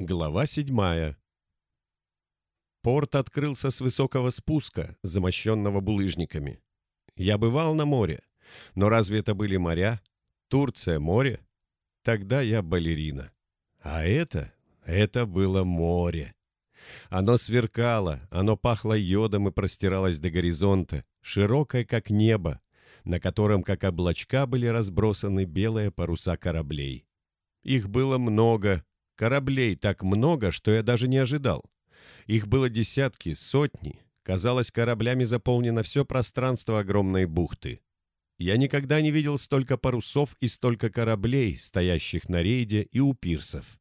Глава седьмая. Порт открылся с высокого спуска, замощенного булыжниками. Я бывал на море, но разве это были моря? Турция — море? Тогда я балерина. А это, это было море. Оно сверкало, оно пахло йодом и простиралось до горизонта, широкое, как небо, на котором, как облачка, были разбросаны белые паруса кораблей. Их было много, Кораблей так много, что я даже не ожидал. Их было десятки, сотни. Казалось, кораблями заполнено все пространство огромной бухты. Я никогда не видел столько парусов и столько кораблей, стоящих на рейде и у пирсов.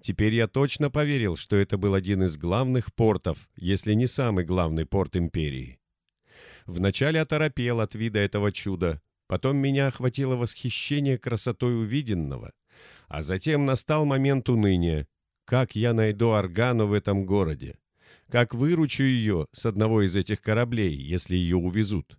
Теперь я точно поверил, что это был один из главных портов, если не самый главный порт империи. Вначале оторопел от вида этого чуда, потом меня охватило восхищение красотой увиденного, а затем настал момент уныния. Как я найду Аргану в этом городе? Как выручу ее с одного из этих кораблей, если ее увезут?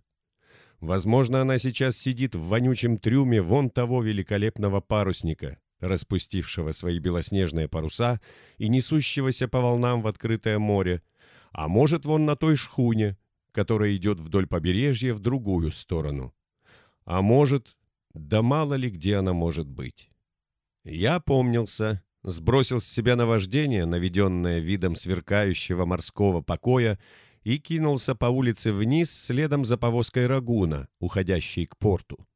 Возможно, она сейчас сидит в вонючем трюме вон того великолепного парусника, распустившего свои белоснежные паруса и несущегося по волнам в открытое море, а может, вон на той шхуне, которая идет вдоль побережья в другую сторону. А может, да мало ли где она может быть. Я помнился, сбросил с себя наваждение, наведенное видом сверкающего морского покоя, и кинулся по улице вниз следом за повозкой Рагуна, уходящей к порту.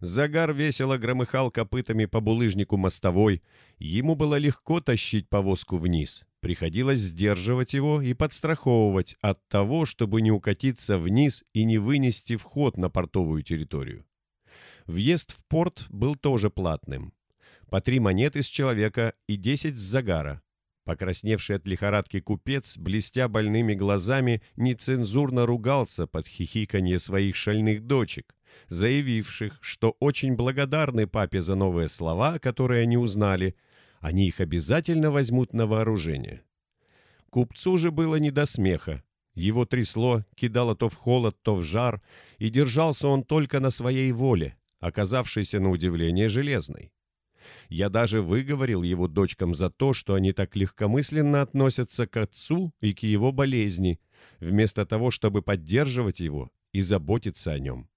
Загар весело громыхал копытами по булыжнику мостовой, ему было легко тащить повозку вниз, приходилось сдерживать его и подстраховывать от того, чтобы не укатиться вниз и не вынести вход на портовую территорию. Въезд в порт был тоже платным, по три монеты с человека и десять с загара. Покрасневший от лихорадки купец, блестя больными глазами, нецензурно ругался под хихиканье своих шальных дочек, заявивших, что очень благодарны папе за новые слова, которые они узнали, они их обязательно возьмут на вооружение. Купцу же было не до смеха. Его трясло, кидало то в холод, то в жар, и держался он только на своей воле, оказавшейся на удивление железной. Я даже выговорил его дочкам за то, что они так легкомысленно относятся к отцу и к его болезни, вместо того, чтобы поддерживать его и заботиться о нем.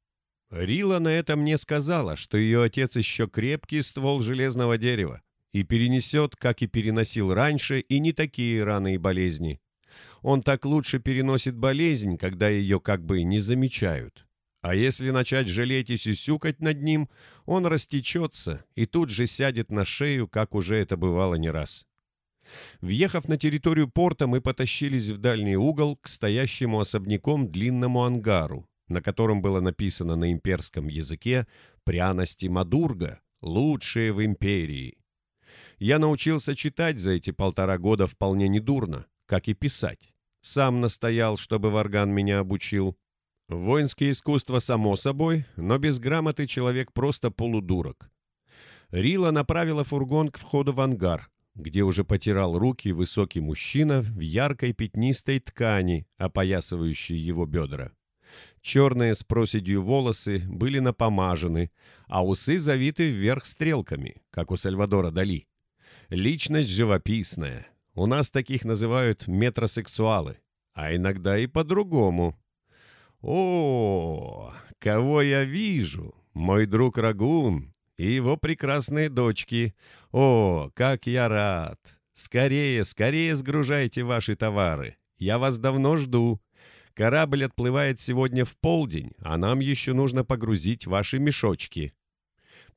Рила на это мне сказала, что ее отец еще крепкий ствол железного дерева и перенесет, как и переносил раньше, и не такие раны и болезни. Он так лучше переносит болезнь, когда ее как бы не замечают. А если начать жалеть и сюсюкать над ним, он растечется и тут же сядет на шею, как уже это бывало не раз. Въехав на территорию порта, мы потащились в дальний угол к стоящему особняком длинному ангару, на котором было написано на имперском языке «Пряности Мадурга, лучшие в империи». Я научился читать за эти полтора года вполне недурно, как и писать. Сам настоял, чтобы Варган меня обучил. Воинские искусства, само собой, но без грамоты человек просто полудурок. Рила направила фургон к входу в ангар, где уже потирал руки высокий мужчина в яркой пятнистой ткани, опоясывающей его бедра. Черные с проседью волосы были напомажены, а усы завиты вверх стрелками, как у Сальвадора Дали. Личность живописная. У нас таких называют метросексуалы, а иногда и по-другому. «О, кого я вижу! Мой друг Рагун и его прекрасные дочки! О, как я рад! Скорее, скорее сгружайте ваши товары! Я вас давно жду!» Корабль отплывает сегодня в полдень, а нам еще нужно погрузить ваши мешочки».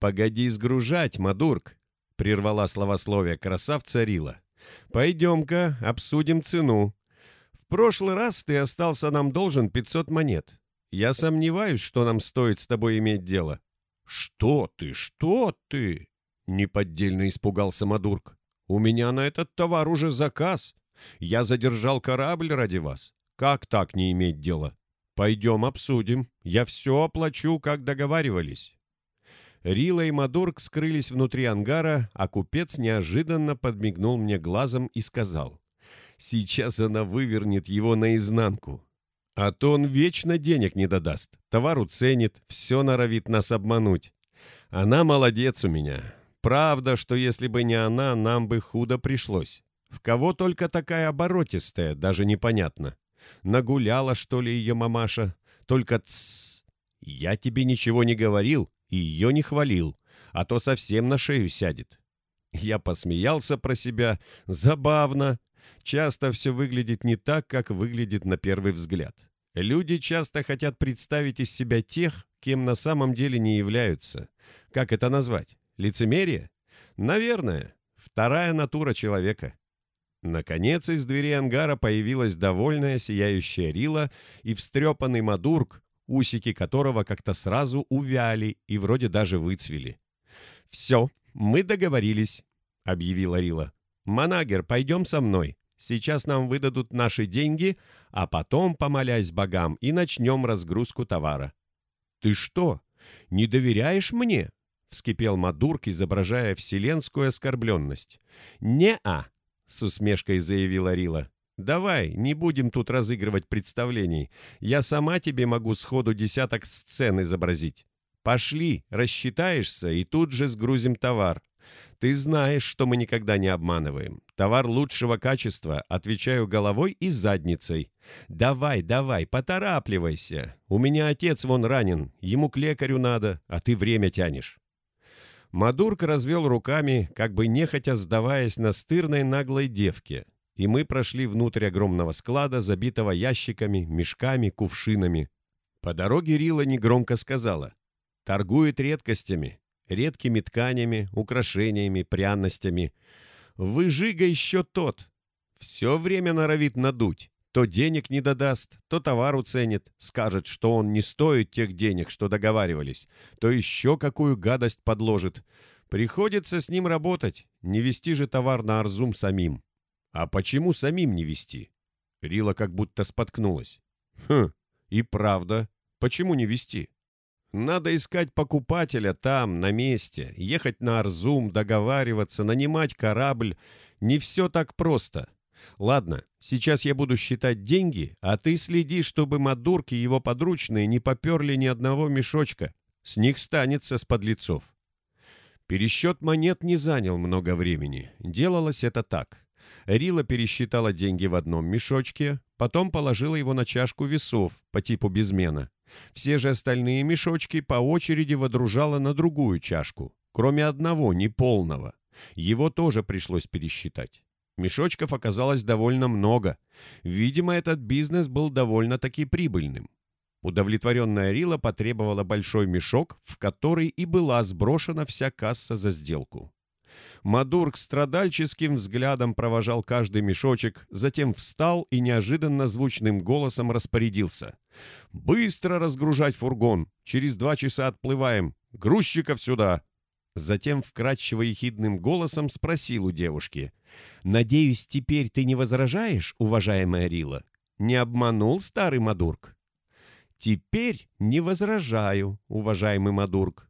«Погоди сгружать, Мадурк», — прервала словословие красавца Рила. «Пойдем-ка, обсудим цену прошлый раз ты остался нам должен 500 монет. Я сомневаюсь, что нам стоит с тобой иметь дело». «Что ты, что ты?» — неподдельно испугался Мадурк. «У меня на этот товар уже заказ. Я задержал корабль ради вас. Как так не иметь дела? Пойдем обсудим. Я все оплачу, как договаривались». Рила и Мадурк скрылись внутри ангара, а купец неожиданно подмигнул мне глазом и сказал. Сейчас она вывернет его наизнанку. А то он вечно денег не додаст, товар уценит, все норовит нас обмануть. Она молодец у меня. Правда, что если бы не она, нам бы худо пришлось. В кого только такая оборотистая, даже непонятно. Нагуляла, что ли, ее мамаша? Только тссс. Я тебе ничего не говорил и ее не хвалил, а то совсем на шею сядет. Я посмеялся про себя. Забавно. Часто все выглядит не так, как выглядит на первый взгляд. Люди часто хотят представить из себя тех, кем на самом деле не являются. Как это назвать? Лицемерие? Наверное. Вторая натура человека. Наконец из двери ангара появилась довольная сияющая Рила и встрепанный Мадурк, усики которого как-то сразу увяли и вроде даже выцвели. «Все, мы договорились», — объявила Рила. «Манагер, пойдем со мной. Сейчас нам выдадут наши деньги, а потом, помолясь богам, и начнем разгрузку товара». «Ты что, не доверяешь мне?» — вскипел Мадурк, изображая вселенскую оскорбленность. «Не-а», — с усмешкой заявила Рила. «Давай, не будем тут разыгрывать представлений. Я сама тебе могу сходу десяток сцен изобразить. Пошли, рассчитаешься, и тут же сгрузим товар. Ты знаешь, что мы никогда не обманываем. Товар лучшего качества, отвечаю головой и задницей. Давай, давай, поторапливайся. У меня отец вон ранен, ему к лекарю надо, а ты время тянешь. Мадурк развел руками, как бы нехотя сдаваясь настырной наглой девке, и мы прошли внутрь огромного склада, забитого ящиками, мешками, кувшинами. По дороге Рила негромко сказала. «Торгует редкостями, редкими тканями, украшениями, пряностями. Выжига еще тот. Все время норовит надуть. То денег не додаст, то товар уценит, скажет, что он не стоит тех денег, что договаривались, то еще какую гадость подложит. Приходится с ним работать, не вести же товар на Арзум самим. А почему самим не вести? Рила как будто споткнулась. Хм, и правда, почему не вести? Надо искать покупателя там, на месте, ехать на Арзум, договариваться, нанимать корабль. Не все так просто. Ладно, сейчас я буду считать деньги, а ты следи, чтобы Мадурки и его подручные не поперли ни одного мешочка. С них станется с подлецов. Пересчет монет не занял много времени. Делалось это так. Рила пересчитала деньги в одном мешочке, потом положила его на чашку весов по типу безмена. Все же остальные мешочки по очереди водружала на другую чашку, кроме одного, неполного. Его тоже пришлось пересчитать. Мешочков оказалось довольно много. Видимо, этот бизнес был довольно-таки прибыльным. Удовлетворенная Рила потребовала большой мешок, в который и была сброшена вся касса за сделку. Мадург страдальческим взглядом провожал каждый мешочек, затем встал и неожиданно звучным голосом распорядился. «Быстро разгружать фургон! Через два часа отплываем! Грузчиков сюда!» Затем вкрадчиво ехидным голосом спросил у девушки. «Надеюсь, теперь ты не возражаешь, уважаемая Рила? Не обманул старый Мадург?» «Теперь не возражаю, уважаемый Мадург», —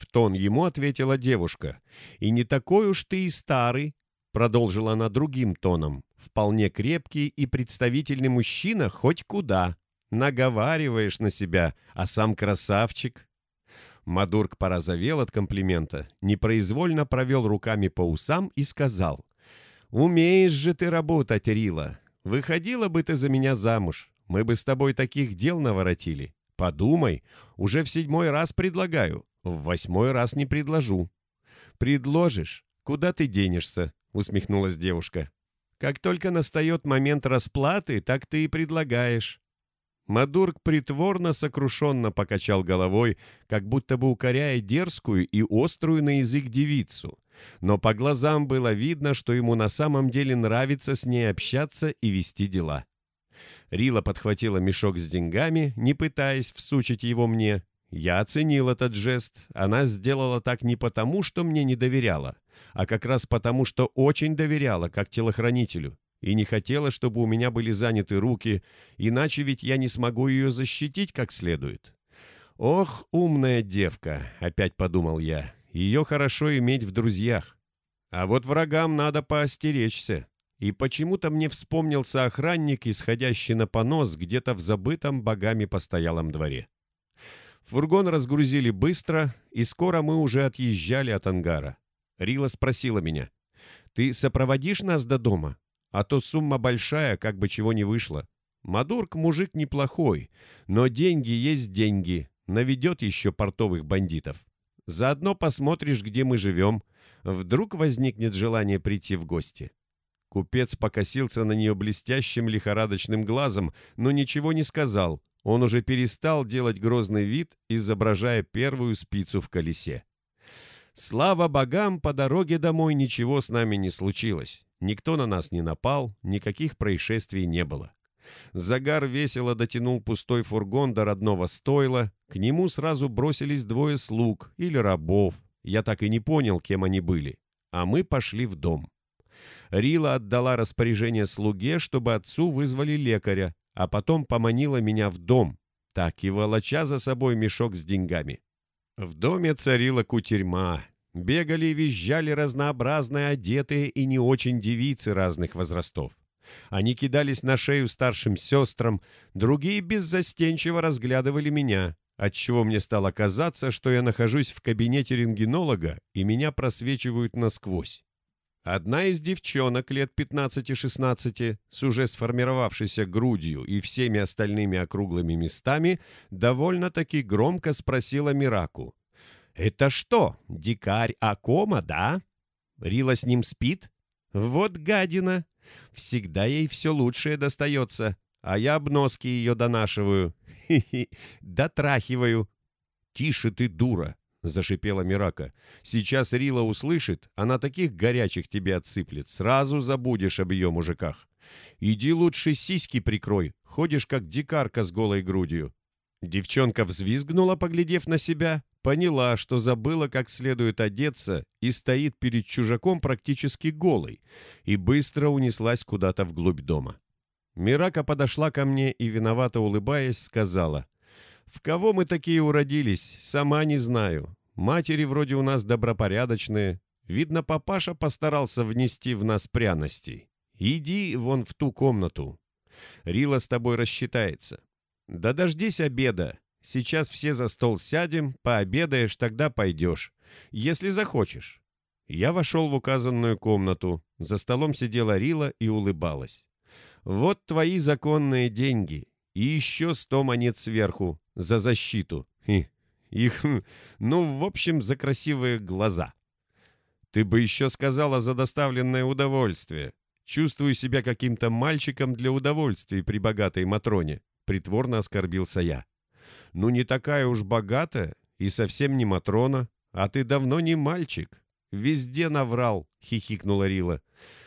в тон ему ответила девушка. «И не такой уж ты и старый», — продолжила она другим тоном. «Вполне крепкий и представительный мужчина хоть куда. Наговариваешь на себя, а сам красавчик». Мадурк порозовел от комплимента, непроизвольно провел руками по усам и сказал. «Умеешь же ты работать, Рила. Выходила бы ты за меня замуж. Мы бы с тобой таких дел наворотили. Подумай, уже в седьмой раз предлагаю, в восьмой раз не предложу». «Предложишь? Куда ты денешься?» — усмехнулась девушка. «Как только настает момент расплаты, так ты и предлагаешь. Мадург притворно сокрушенно покачал головой, как будто бы укоряя дерзкую и острую на язык девицу. Но по глазам было видно, что ему на самом деле нравится с ней общаться и вести дела. Рила подхватила мешок с деньгами, не пытаясь всучить его мне. Я оценил этот жест. Она сделала так не потому, что мне не доверяла, а как раз потому, что очень доверяла, как телохранителю и не хотела, чтобы у меня были заняты руки, иначе ведь я не смогу ее защитить как следует. «Ох, умная девка!» — опять подумал я. «Ее хорошо иметь в друзьях. А вот врагам надо поостеречься». И почему-то мне вспомнился охранник, исходящий на понос где-то в забытом богами постоялом дворе. Фургон разгрузили быстро, и скоро мы уже отъезжали от ангара. Рила спросила меня. «Ты сопроводишь нас до дома? А то сумма большая, как бы чего не вышло. Мадурк мужик неплохой, но деньги есть деньги, наведет еще портовых бандитов. Заодно посмотришь, где мы живем. Вдруг возникнет желание прийти в гости». Купец покосился на нее блестящим лихорадочным глазом, но ничего не сказал. Он уже перестал делать грозный вид, изображая первую спицу в колесе. Слава богам, по дороге домой ничего с нами не случилось. Никто на нас не напал, никаких происшествий не было. Загар весело дотянул пустой фургон до родного стойла. К нему сразу бросились двое слуг или рабов. Я так и не понял, кем они были. А мы пошли в дом. Рила отдала распоряжение слуге, чтобы отцу вызвали лекаря, а потом поманила меня в дом, так и волоча за собой мешок с деньгами. В доме царила кутерьма. Бегали и визжали разнообразные одетые и не очень девицы разных возрастов. Они кидались на шею старшим сестрам, другие беззастенчиво разглядывали меня, отчего мне стало казаться, что я нахожусь в кабинете рентгенолога, и меня просвечивают насквозь. Одна из девчонок лет 15-16 с уже сформировавшейся грудью и всеми остальными округлыми местами довольно-таки громко спросила Мираку. «Это что, дикарь Акома, да? Рила с ним спит? Вот гадина! Всегда ей все лучшее достается, а я обноски ее донашиваю. Хи-хи, дотрахиваю. Тише ты, дура!» — зашипела Мирака. «Сейчас Рила услышит, она таких горячих тебе отсыплет. Сразу забудешь об ее мужиках. Иди лучше сиськи прикрой, ходишь как дикарка с голой грудью». Девчонка взвизгнула, поглядев на себя, поняла, что забыла, как следует одеться, и стоит перед чужаком практически голой, и быстро унеслась куда-то вглубь дома. Мирака подошла ко мне и, виновато улыбаясь, сказала — в кого мы такие уродились, сама не знаю. Матери вроде у нас добропорядочные. Видно, папаша постарался внести в нас пряностей. Иди вон в ту комнату. Рила с тобой рассчитается. Да дождись обеда. Сейчас все за стол сядем, пообедаешь, тогда пойдешь. Если захочешь. Я вошел в указанную комнату. За столом сидела Рила и улыбалась. Вот твои законные деньги. И еще сто монет сверху за защиту. И их, ну, в общем, за красивые глаза. Ты бы еще сказала за доставленное удовольствие. Чувствую себя каким-то мальчиком для удовольствий при богатой Матроне. Притворно оскорбился я. Ну, не такая уж богатая и совсем не Матрона, а ты давно не мальчик. Везде наврал, хихикнула Рила.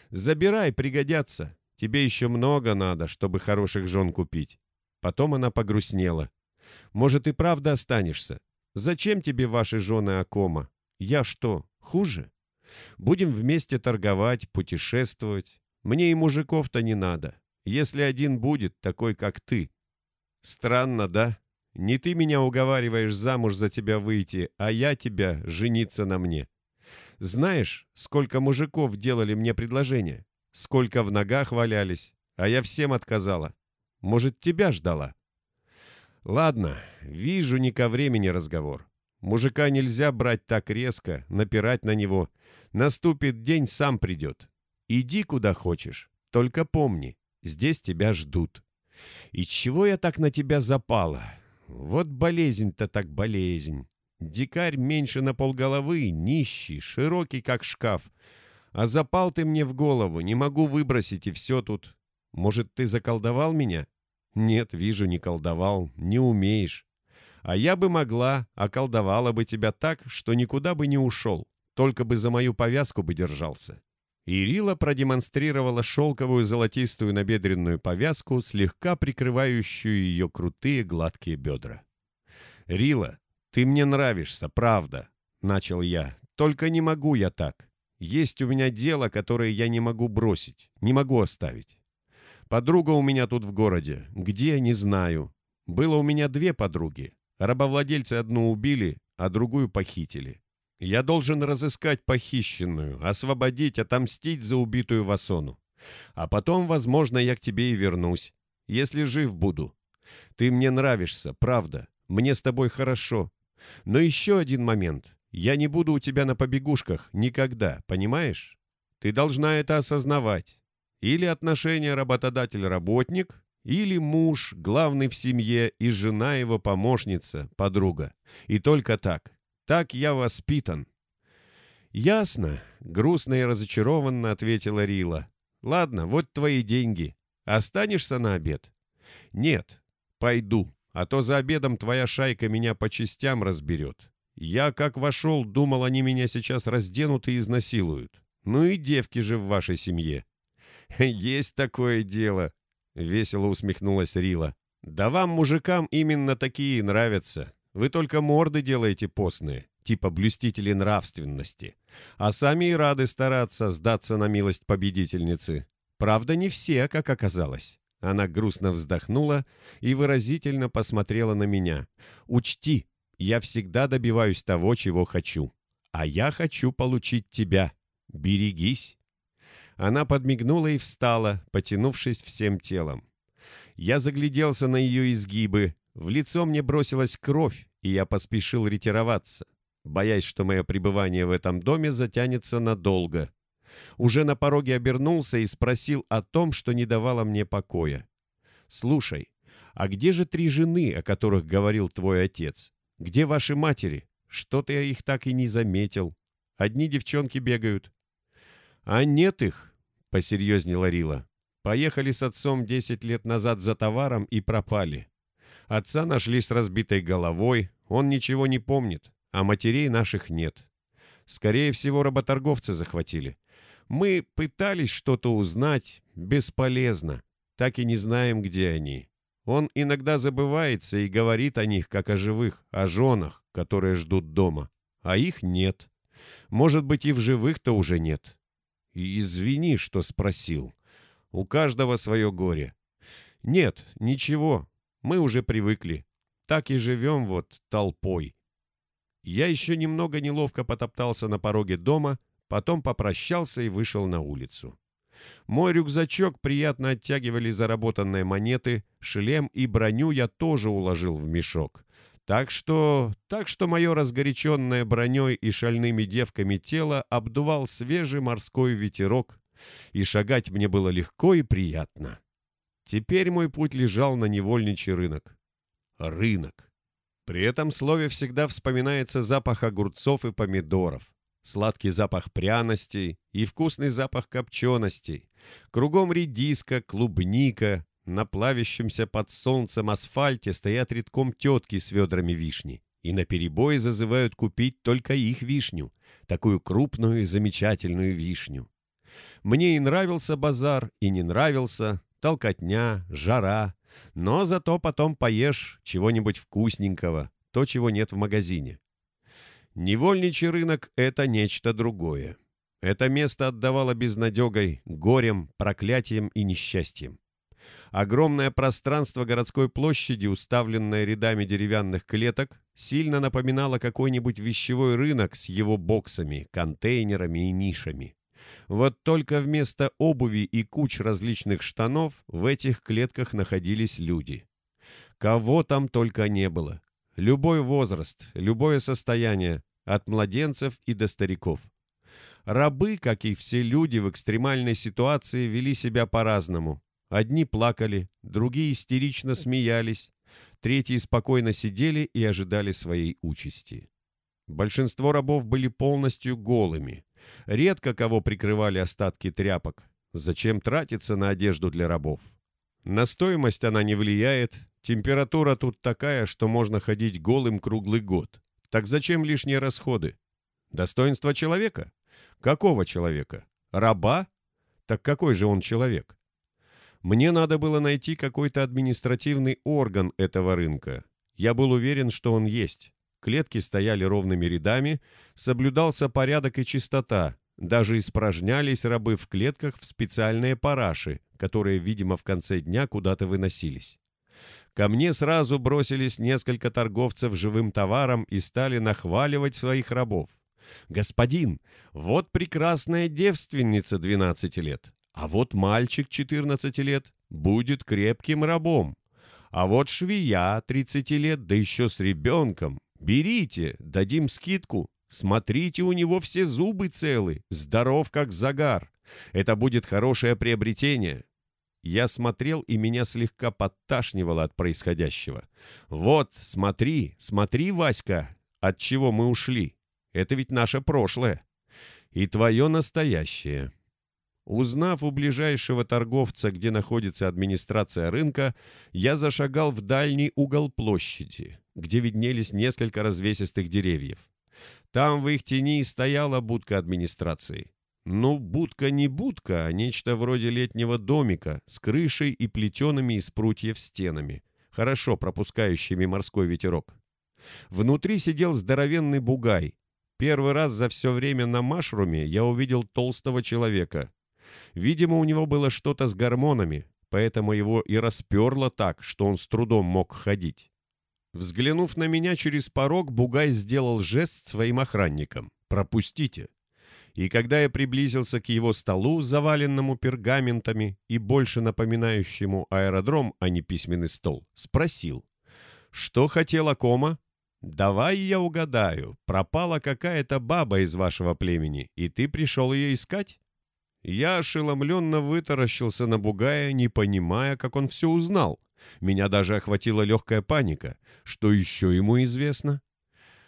Забирай, пригодятся. Тебе еще много надо, чтобы хороших жен купить. Потом она погрустнела. Может, и правда останешься? Зачем тебе ваши жены Акома? Я что, хуже? Будем вместе торговать, путешествовать. Мне и мужиков-то не надо. Если один будет, такой, как ты. Странно, да? Не ты меня уговариваешь замуж за тебя выйти, а я тебя жениться на мне. Знаешь, сколько мужиков делали мне предложение? Сколько в ногах валялись, а я всем отказала. Может, тебя ждала? Ладно, вижу, не ко времени разговор. Мужика нельзя брать так резко, напирать на него. Наступит день, сам придет. Иди куда хочешь, только помни, здесь тебя ждут. И чего я так на тебя запала? Вот болезнь-то так болезнь. Дикарь меньше на полголовы, нищий, широкий, как шкаф. А запал ты мне в голову, не могу выбросить, и все тут. Может, ты заколдовал меня? «Нет, вижу, не колдовал, не умеешь. А я бы могла, околдовала бы тебя так, что никуда бы не ушел, только бы за мою повязку бы держался». Ирила продемонстрировала шелковую золотистую набедренную повязку, слегка прикрывающую ее крутые гладкие бедра. «Рила, ты мне нравишься, правда», — начал я. «Только не могу я так. Есть у меня дело, которое я не могу бросить, не могу оставить. Подруга у меня тут в городе. Где, не знаю. Было у меня две подруги. Рабовладельцы одну убили, а другую похитили. Я должен разыскать похищенную, освободить, отомстить за убитую Васону. А потом, возможно, я к тебе и вернусь. Если жив буду. Ты мне нравишься, правда. Мне с тобой хорошо. Но еще один момент. Я не буду у тебя на побегушках никогда, понимаешь? Ты должна это осознавать. Или отношение работодатель-работник, или муж, главный в семье, и жена его помощница, подруга. И только так. Так я воспитан. «Ясно», — грустно и разочарованно ответила Рила. «Ладно, вот твои деньги. Останешься на обед?» «Нет, пойду, а то за обедом твоя шайка меня по частям разберет. Я, как вошел, думал, они меня сейчас разденут и изнасилуют. Ну и девки же в вашей семье». «Есть такое дело», — весело усмехнулась Рила. «Да вам, мужикам, именно такие нравятся. Вы только морды делаете постные, типа блюстители нравственности. А сами и рады стараться сдаться на милость победительницы. Правда, не все, как оказалось». Она грустно вздохнула и выразительно посмотрела на меня. «Учти, я всегда добиваюсь того, чего хочу. А я хочу получить тебя. Берегись». Она подмигнула и встала, потянувшись всем телом. Я загляделся на ее изгибы. В лицо мне бросилась кровь, и я поспешил ретироваться, боясь, что мое пребывание в этом доме затянется надолго. Уже на пороге обернулся и спросил о том, что не давало мне покоя. «Слушай, а где же три жены, о которых говорил твой отец? Где ваши матери? Что-то я их так и не заметил. Одни девчонки бегают». «А нет их», — посерьезнела Рила. «Поехали с отцом десять лет назад за товаром и пропали. Отца нашли с разбитой головой, он ничего не помнит, а матерей наших нет. Скорее всего, работорговцы захватили. Мы пытались что-то узнать, бесполезно. Так и не знаем, где они. Он иногда забывается и говорит о них, как о живых, о женах, которые ждут дома. А их нет. Может быть, и в живых-то уже нет. И извини, что спросил. У каждого свое горе. Нет, ничего, мы уже привыкли. Так и живем вот толпой. Я еще немного неловко потоптался на пороге дома, потом попрощался и вышел на улицу. Мой рюкзачок приятно оттягивали заработанные монеты, шлем и броню я тоже уложил в мешок. Так что, так что мое разгоряченное броней и шальными девками тело обдувал свежий морской ветерок, и шагать мне было легко и приятно. Теперь мой путь лежал на невольничий рынок. Рынок. При этом слове всегда вспоминается запах огурцов и помидоров, сладкий запах пряностей и вкусный запах копченостей. Кругом редиска, клубника, на плавящемся под солнцем асфальте стоят редком тетки с ведрами вишни и наперебой зазывают купить только их вишню, такую крупную и замечательную вишню. Мне и нравился базар, и не нравился, толкотня, жара, но зато потом поешь чего-нибудь вкусненького, то, чего нет в магазине. Невольничий рынок — это нечто другое. Это место отдавало безнадегой, горем, проклятием и несчастьем. Огромное пространство городской площади, уставленное рядами деревянных клеток, сильно напоминало какой-нибудь вещевой рынок с его боксами, контейнерами и нишами. Вот только вместо обуви и куч различных штанов в этих клетках находились люди. Кого там только не было. Любой возраст, любое состояние, от младенцев и до стариков. Рабы, как и все люди в экстремальной ситуации, вели себя по-разному. Одни плакали, другие истерично смеялись, третьи спокойно сидели и ожидали своей участи. Большинство рабов были полностью голыми. Редко кого прикрывали остатки тряпок. Зачем тратиться на одежду для рабов? На стоимость она не влияет. Температура тут такая, что можно ходить голым круглый год. Так зачем лишние расходы? Достоинство человека? Какого человека? Раба? Так какой же он человек? Мне надо было найти какой-то административный орган этого рынка. Я был уверен, что он есть. Клетки стояли ровными рядами, соблюдался порядок и чистота. Даже испражнялись рабы в клетках в специальные параши, которые, видимо, в конце дня куда-то выносились. Ко мне сразу бросились несколько торговцев живым товаром и стали нахваливать своих рабов. «Господин, вот прекрасная девственница 12 лет, а вот мальчик 14 лет будет крепким рабом, а вот швея 30 лет, да еще с ребенком, Берите, дадим скидку. Смотрите, у него все зубы целы, здоров как загар. Это будет хорошее приобретение. Я смотрел, и меня слегка подташнивало от происходящего. Вот, смотри, смотри, Васька, от чего мы ушли. Это ведь наше прошлое. И твое настоящее. Узнав у ближайшего торговца, где находится администрация рынка, я зашагал в дальний угол площади, где виднелись несколько развесистых деревьев. Там в их тени стояла будка администрации. Ну, будка не будка, а нечто вроде летнего домика с крышей и плетеными из прутьев стенами, хорошо пропускающими морской ветерок. Внутри сидел здоровенный бугай. Первый раз за все время на машруме я увидел толстого человека. Видимо, у него было что-то с гормонами, поэтому его и расперло так, что он с трудом мог ходить. Взглянув на меня через порог, Бугай сделал жест своим охранникам. «Пропустите!» И когда я приблизился к его столу, заваленному пергаментами и больше напоминающему аэродром, а не письменный стол, спросил. «Что хотела кома?» «Давай я угадаю. Пропала какая-то баба из вашего племени, и ты пришел ее искать?» Я ошеломленно вытаращился на Бугая, не понимая, как он все узнал. Меня даже охватила легкая паника. Что еще ему известно?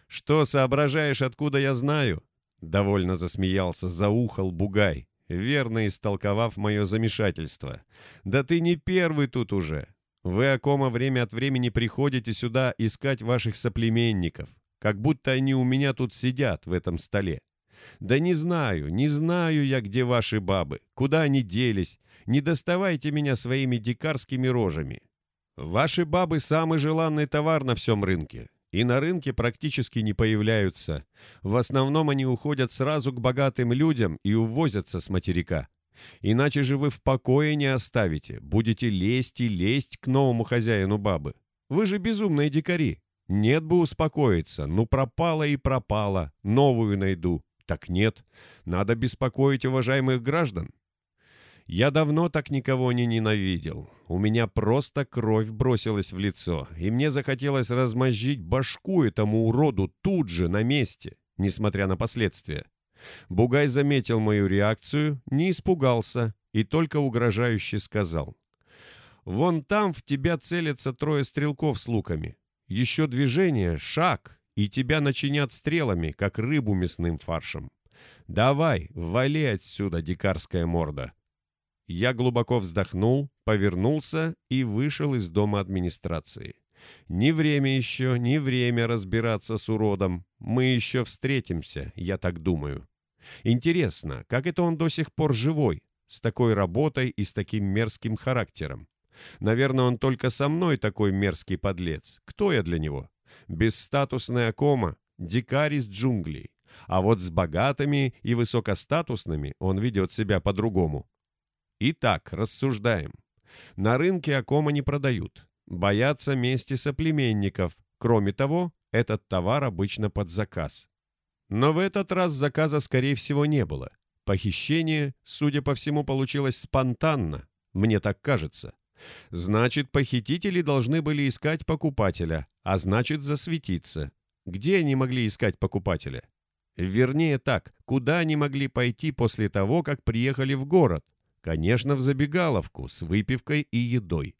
«Что соображаешь, откуда я знаю?» Довольно засмеялся, заухал Бугай, верно истолковав мое замешательство. «Да ты не первый тут уже. Вы, Акома, время от времени приходите сюда искать ваших соплеменников, как будто они у меня тут сидят в этом столе. Да не знаю, не знаю я, где ваши бабы, куда они делись. Не доставайте меня своими дикарскими рожами. Ваши бабы – самый желанный товар на всем рынке. И на рынке практически не появляются. В основном они уходят сразу к богатым людям и увозятся с материка. Иначе же вы в покое не оставите, будете лезть и лезть к новому хозяину бабы. Вы же безумные дикари. Нет бы успокоиться, ну пропала и пропала, новую найду. Так нет, надо беспокоить уважаемых граждан. Я давно так никого не ненавидел. У меня просто кровь бросилась в лицо, и мне захотелось размозжить башку этому уроду тут же, на месте, несмотря на последствия. Бугай заметил мою реакцию, не испугался и только угрожающе сказал. «Вон там в тебя целятся трое стрелков с луками. Еще движение, шаг, и тебя начинят стрелами, как рыбу мясным фаршем. Давай, вали отсюда, дикарская морда. Я глубоко вздохнул, повернулся и вышел из дома администрации. Не время еще, не время разбираться с уродом. Мы еще встретимся, я так думаю. Интересно, как это он до сих пор живой, с такой работой и с таким мерзким характером? Наверное, он только со мной такой мерзкий подлец. Кто я для него? Бесстатусная кома, дикарь из джунглей. А вот с богатыми и высокостатусными он ведет себя по-другому. Итак, рассуждаем. На рынке Акома не продают. Боятся мести соплеменников. Кроме того, этот товар обычно под заказ. Но в этот раз заказа, скорее всего, не было. Похищение, судя по всему, получилось спонтанно. Мне так кажется. Значит, похитители должны были искать покупателя, а значит, засветиться. Где они могли искать покупателя? Вернее так, куда они могли пойти после того, как приехали в город? Конечно, в забегаловку с выпивкой и едой.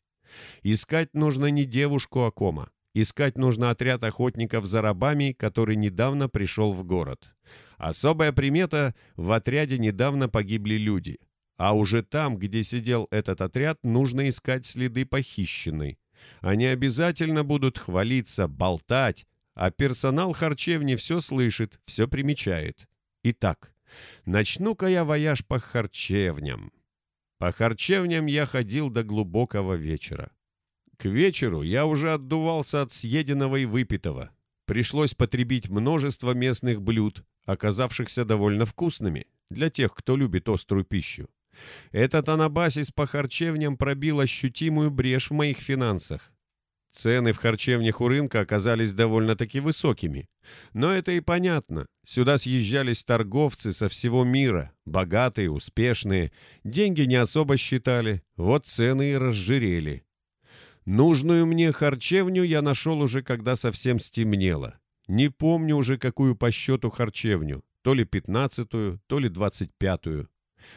Искать нужно не девушку Акома. Искать нужно отряд охотников за рабами, который недавно пришел в город. Особая примета – в отряде недавно погибли люди. А уже там, где сидел этот отряд, нужно искать следы похищенной. Они обязательно будут хвалиться, болтать, а персонал харчевни все слышит, все примечает. Итак, начну-ка я вояж по харчевням. По харчевням я ходил до глубокого вечера. К вечеру я уже отдувался от съеденного и выпитого. Пришлось потребить множество местных блюд, оказавшихся довольно вкусными для тех, кто любит острую пищу. Этот анабасис по харчевням пробил ощутимую брешь в моих финансах. Цены в харчевнях у рынка оказались довольно-таки высокими. Но это и понятно. Сюда съезжались торговцы со всего мира, богатые, успешные. Деньги не особо считали, вот цены и разжирели. Нужную мне харчевню я нашел уже, когда совсем стемнело. Не помню уже, какую по счету харчевню, то ли пятнадцатую, то ли двадцать пятую.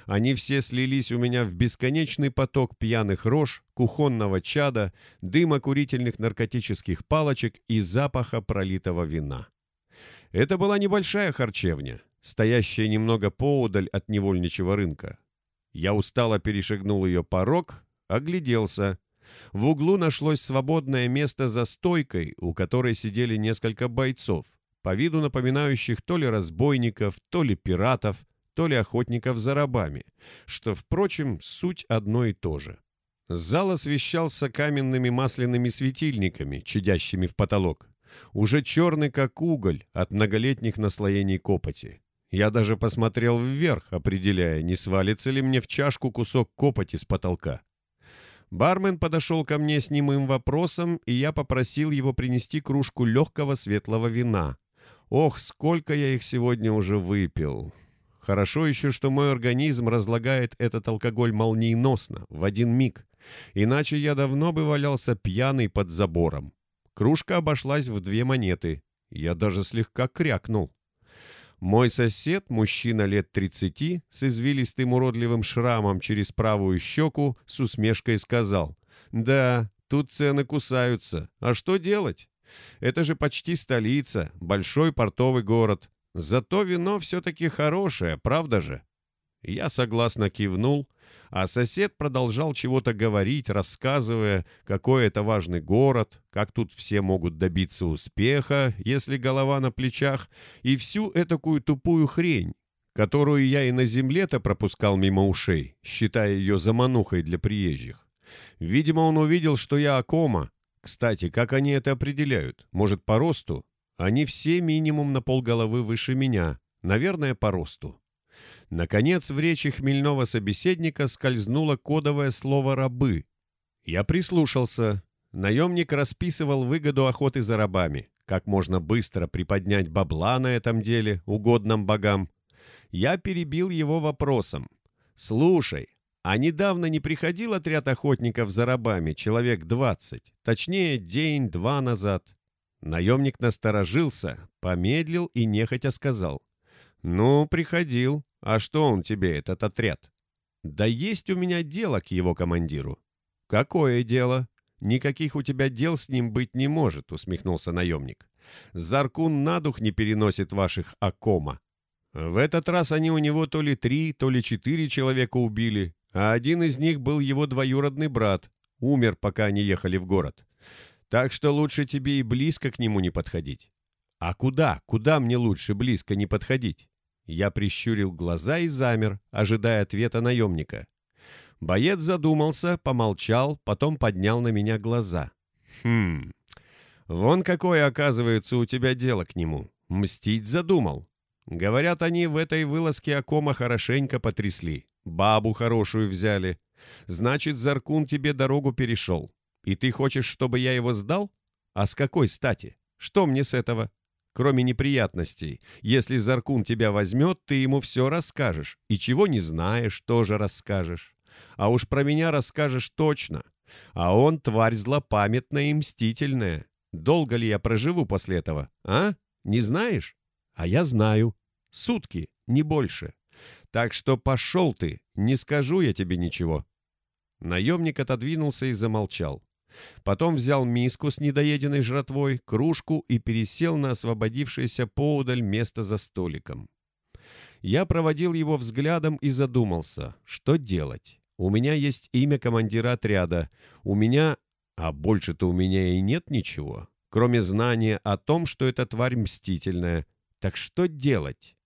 Они все слились у меня в бесконечный поток пьяных рож, кухонного чада, дыма курительных наркотических палочек и запаха пролитого вина. Это была небольшая харчевня, стоящая немного поодаль от невольничьего рынка. Я устало перешагнул ее порог, огляделся. В углу нашлось свободное место за стойкой, у которой сидели несколько бойцов, по виду напоминающих то ли разбойников, то ли пиратов, то ли охотников за рабами, что, впрочем, суть одно и то же. Зал освещался каменными масляными светильниками, чадящими в потолок. Уже черный, как уголь, от многолетних наслоений копоти. Я даже посмотрел вверх, определяя, не свалится ли мне в чашку кусок копоти с потолка. Бармен подошел ко мне с немым вопросом, и я попросил его принести кружку легкого светлого вина. Ох, сколько я их сегодня уже выпил. Хорошо еще, что мой организм разлагает этот алкоголь молниеносно, в один миг. Иначе я давно бы валялся пьяный под забором. Кружка обошлась в две монеты. Я даже слегка крякнул. Мой сосед, мужчина лет 30, с извилистым уродливым шрамом через правую щеку, с усмешкой сказал. «Да, тут цены кусаются. А что делать? Это же почти столица, большой портовый город. Зато вино все-таки хорошее, правда же?» Я согласно кивнул, а сосед продолжал чего-то говорить, рассказывая, какой это важный город, как тут все могут добиться успеха, если голова на плечах, и всю этакую тупую хрень, которую я и на земле-то пропускал мимо ушей, считая ее заманухой для приезжих. Видимо, он увидел, что я Акома. Кстати, как они это определяют? Может, по росту? Они все минимум на полголовы выше меня, наверное, по росту. Наконец, в речи хмельного собеседника скользнуло кодовое слово «рабы». Я прислушался. Наемник расписывал выгоду охоты за рабами, как можно быстро приподнять бабла на этом деле, угодном богам. Я перебил его вопросом. «Слушай, а недавно не приходил отряд охотников за рабами, человек двадцать, точнее, день-два назад?» Наемник насторожился, помедлил и нехотя сказал. «Ну, приходил. А что он тебе, этот отряд?» «Да есть у меня дело к его командиру». «Какое дело?» «Никаких у тебя дел с ним быть не может», — усмехнулся наемник. «Заркун на дух не переносит ваших Акома. В этот раз они у него то ли три, то ли четыре человека убили, а один из них был его двоюродный брат, умер, пока они ехали в город. Так что лучше тебе и близко к нему не подходить. А куда, куда мне лучше близко не подходить? Я прищурил глаза и замер, ожидая ответа наемника. Боец задумался, помолчал, потом поднял на меня глаза. «Хм, вон какое, оказывается, у тебя дело к нему. Мстить задумал. Говорят, они в этой вылазке Акома хорошенько потрясли. Бабу хорошую взяли. Значит, Заркун тебе дорогу перешел. И ты хочешь, чтобы я его сдал? А с какой стати? Что мне с этого? Кроме неприятностей, если Заркун тебя возьмет, ты ему все расскажешь. И чего не знаешь, тоже расскажешь. А уж про меня расскажешь точно. А он тварь злопамятная и мстительная. Долго ли я проживу после этого, а? Не знаешь? А я знаю. Сутки, не больше. Так что пошел ты, не скажу я тебе ничего. Наемник отодвинулся и замолчал. Потом взял миску с недоеденной жратвой, кружку и пересел на освободившееся поудаль место за столиком. Я проводил его взглядом и задумался, что делать. У меня есть имя командира отряда. У меня... А больше-то у меня и нет ничего, кроме знания о том, что эта тварь мстительная. Так что делать?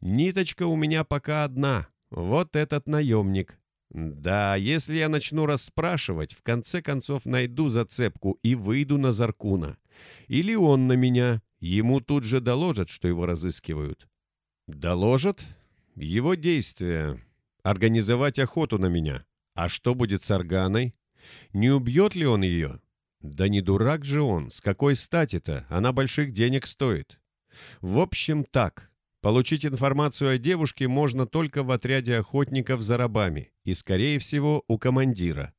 Ниточка у меня пока одна. Вот этот наемник. Да, если я начну расспрашивать, в конце концов найду зацепку и выйду на Заркуна. Или он на меня. Ему тут же доложат, что его разыскивают. Доложат? Его действия. Организовать охоту на меня. А что будет с Арганой? Не убьет ли он ее? Да не дурак же он. С какой стати-то? Она больших денег стоит. В общем, так. Получить информацию о девушке можно только в отряде охотников за рабами и, скорее всего, у командира.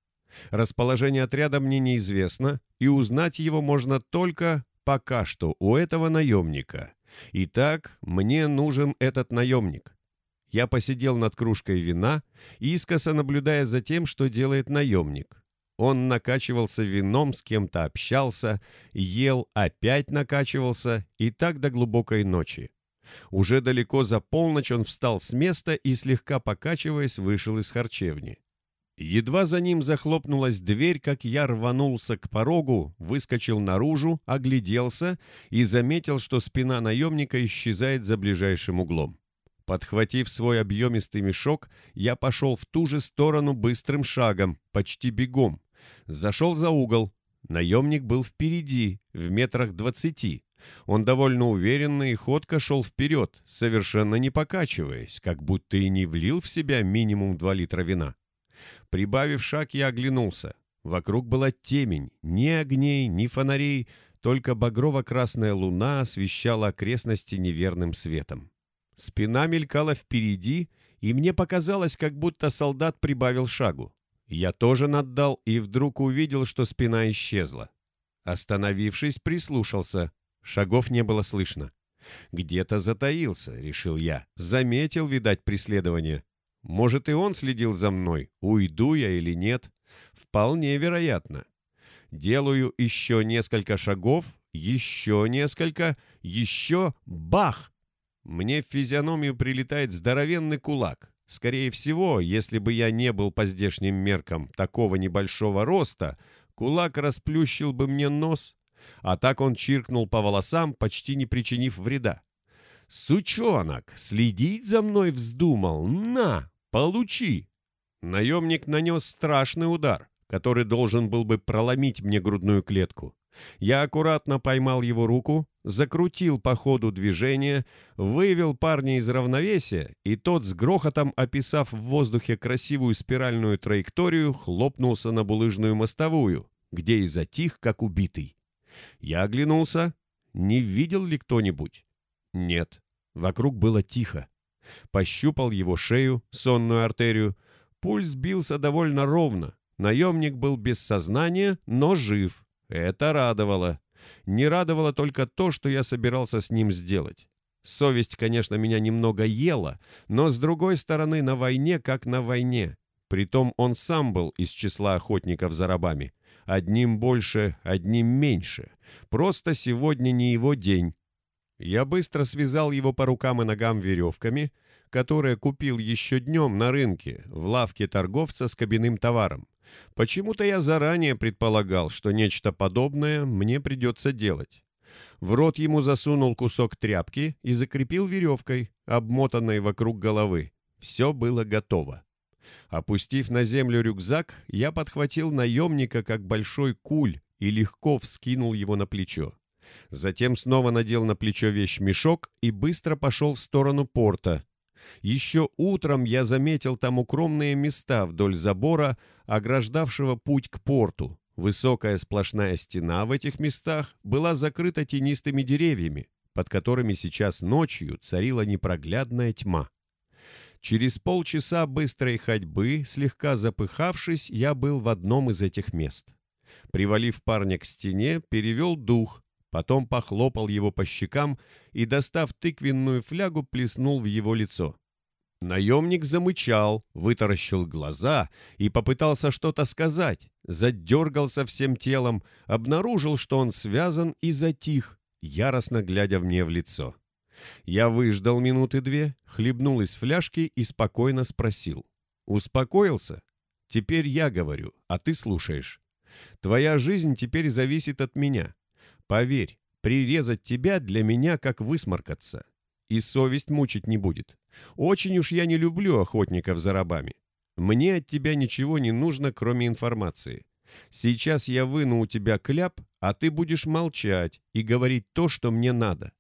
Расположение отряда мне неизвестно, и узнать его можно только пока что у этого наемника. Итак, мне нужен этот наемник. Я посидел над кружкой вина, искоса наблюдая за тем, что делает наемник. Он накачивался вином, с кем-то общался, ел, опять накачивался, и так до глубокой ночи. Уже далеко за полночь он встал с места и, слегка покачиваясь, вышел из харчевни. Едва за ним захлопнулась дверь, как я рванулся к порогу, выскочил наружу, огляделся и заметил, что спина наемника исчезает за ближайшим углом. Подхватив свой объемистый мешок, я пошел в ту же сторону быстрым шагом, почти бегом. Зашел за угол. Наемник был впереди, в метрах двадцати. Он довольно уверенно и ходко шел вперед, совершенно не покачиваясь, как будто и не влил в себя минимум два литра вина. Прибавив шаг, я оглянулся. Вокруг была темень, ни огней, ни фонарей, только багрово-красная луна освещала окрестности неверным светом. Спина мелькала впереди, и мне показалось, как будто солдат прибавил шагу. Я тоже наддал и вдруг увидел, что спина исчезла. Остановившись, прислушался. Шагов не было слышно. «Где-то затаился», — решил я. Заметил, видать, преследование. Может, и он следил за мной, уйду я или нет. Вполне вероятно. Делаю еще несколько шагов, еще несколько, еще бах! Мне в физиономию прилетает здоровенный кулак. Скорее всего, если бы я не был по здешним меркам такого небольшого роста, кулак расплющил бы мне нос. А так он чиркнул по волосам, почти не причинив вреда. «Сучонок! Следить за мной вздумал! На! Получи!» Наемник нанес страшный удар, который должен был бы проломить мне грудную клетку. Я аккуратно поймал его руку, закрутил по ходу движения, вывел парня из равновесия, и тот с грохотом, описав в воздухе красивую спиральную траекторию, хлопнулся на булыжную мостовую, где и затих, как убитый. Я оглянулся. Не видел ли кто-нибудь? Нет. Вокруг было тихо. Пощупал его шею, сонную артерию. Пульс бился довольно ровно. Наемник был без сознания, но жив. Это радовало. Не радовало только то, что я собирался с ним сделать. Совесть, конечно, меня немного ела, но, с другой стороны, на войне как на войне. Притом он сам был из числа охотников за рабами. Одним больше, одним меньше. Просто сегодня не его день. Я быстро связал его по рукам и ногам веревками, которые купил еще днем на рынке, в лавке торговца с кабинным товаром. Почему-то я заранее предполагал, что нечто подобное мне придется делать. В рот ему засунул кусок тряпки и закрепил веревкой, обмотанной вокруг головы. Все было готово. Опустив на землю рюкзак, я подхватил наемника как большой куль и легко вскинул его на плечо. Затем снова надел на плечо вещь-мешок и быстро пошел в сторону порта, еще утром я заметил там укромные места вдоль забора, ограждавшего путь к порту. Высокая сплошная стена в этих местах была закрыта тенистыми деревьями, под которыми сейчас ночью царила непроглядная тьма. Через полчаса быстрой ходьбы, слегка запыхавшись, я был в одном из этих мест. Привалив парня к стене, перевел дух, потом похлопал его по щекам и, достав тыквенную флягу, плеснул в его лицо. Наемник замычал, вытаращил глаза и попытался что-то сказать, задергался всем телом, обнаружил, что он связан и затих, яростно глядя мне в лицо. Я выждал минуты две, хлебнул из фляжки и спокойно спросил. «Успокоился? Теперь я говорю, а ты слушаешь. Твоя жизнь теперь зависит от меня. Поверь, прирезать тебя для меня как высморкаться. И совесть мучить не будет. Очень уж я не люблю охотников за рабами. Мне от тебя ничего не нужно, кроме информации. Сейчас я выну у тебя кляп, а ты будешь молчать и говорить то, что мне надо.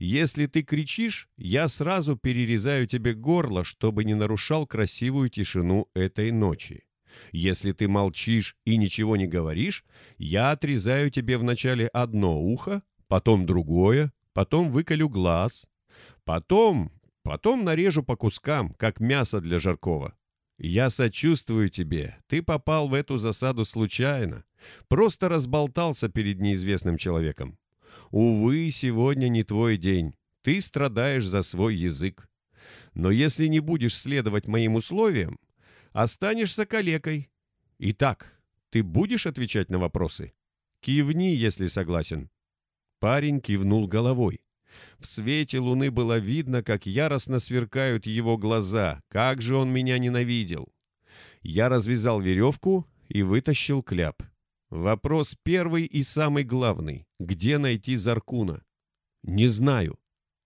Если ты кричишь, я сразу перерезаю тебе горло, чтобы не нарушал красивую тишину этой ночи. Если ты молчишь и ничего не говоришь, я отрезаю тебе вначале одно ухо, потом другое, потом выколю глаз. Потом, потом нарежу по кускам, как мясо для жаркого. Я сочувствую тебе, ты попал в эту засаду случайно. Просто разболтался перед неизвестным человеком. Увы, сегодня не твой день. Ты страдаешь за свой язык. Но если не будешь следовать моим условиям, останешься калекой. Итак, ты будешь отвечать на вопросы? Кивни, если согласен». Парень кивнул головой. В свете луны было видно, как яростно сверкают его глаза. Как же он меня ненавидел! Я развязал веревку и вытащил кляп. Вопрос первый и самый главный. Где найти Заркуна? Не знаю.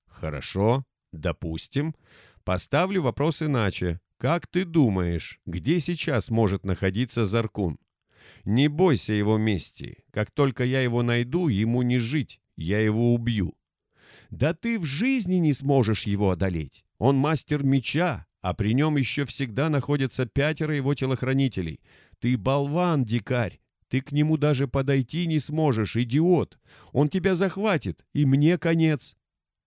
Хорошо, допустим. Поставлю вопрос иначе. Как ты думаешь, где сейчас может находиться Заркун? Не бойся его мести. Как только я его найду, ему не жить. Я его убью. Да ты в жизни не сможешь его одолеть. Он мастер меча, а при нем еще всегда находятся пятеро его телохранителей. Ты болван, дикарь. Ты к нему даже подойти не сможешь, идиот. Он тебя захватит, и мне конец.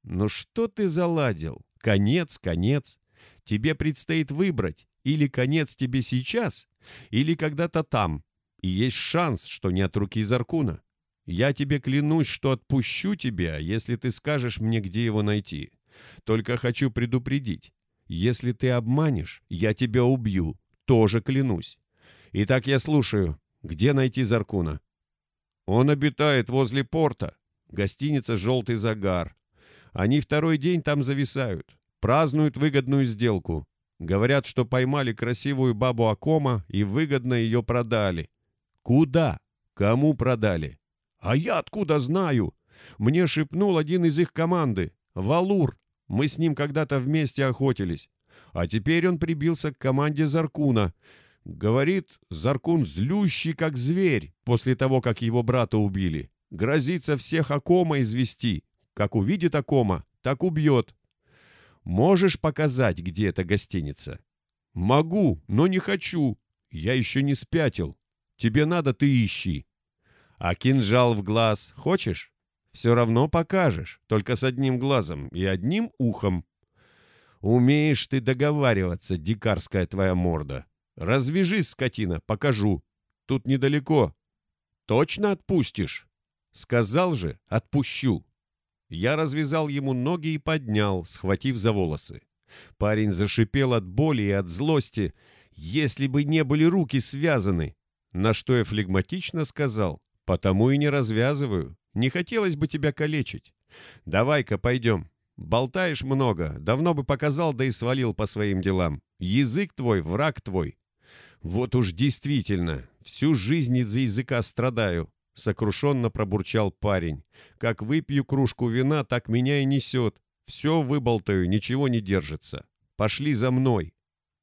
Ну что ты заладил? Конец, конец. Тебе предстоит выбрать, или конец тебе сейчас, или когда-то там. И есть шанс, что не от руки Заркуна. Я тебе клянусь, что отпущу тебя, если ты скажешь мне, где его найти. Только хочу предупредить. Если ты обманешь, я тебя убью. Тоже клянусь. Итак, я слушаю. Где найти Заркуна? Он обитает возле порта. Гостиница «Желтый загар». Они второй день там зависают. Празднуют выгодную сделку. Говорят, что поймали красивую бабу Акома и выгодно ее продали. Куда? Кому продали? А я откуда знаю? Мне шепнул один из их команды. Валур. Мы с ним когда-то вместе охотились. А теперь он прибился к команде Заркуна. Говорит, Заркун злющий, как зверь, после того, как его брата убили. Грозится всех Акома извести. Как увидит Акома, так убьет. Можешь показать, где эта гостиница? Могу, но не хочу. Я еще не спятил. Тебе надо, ты ищи. А кинжал в глаз хочешь? Все равно покажешь, только с одним глазом и одним ухом. Умеешь ты договариваться, дикарская твоя морда. Развяжись, скотина, покажу. Тут недалеко. Точно отпустишь? Сказал же, отпущу. Я развязал ему ноги и поднял, схватив за волосы. Парень зашипел от боли и от злости, если бы не были руки связаны. На что я флегматично сказал, потому и не развязываю. Не хотелось бы тебя калечить. Давай-ка пойдем. Болтаешь много, давно бы показал, да и свалил по своим делам. Язык твой, враг твой. «Вот уж действительно, всю жизнь из-за языка страдаю», — сокрушенно пробурчал парень. «Как выпью кружку вина, так меня и несет. Все выболтаю, ничего не держится. Пошли за мной».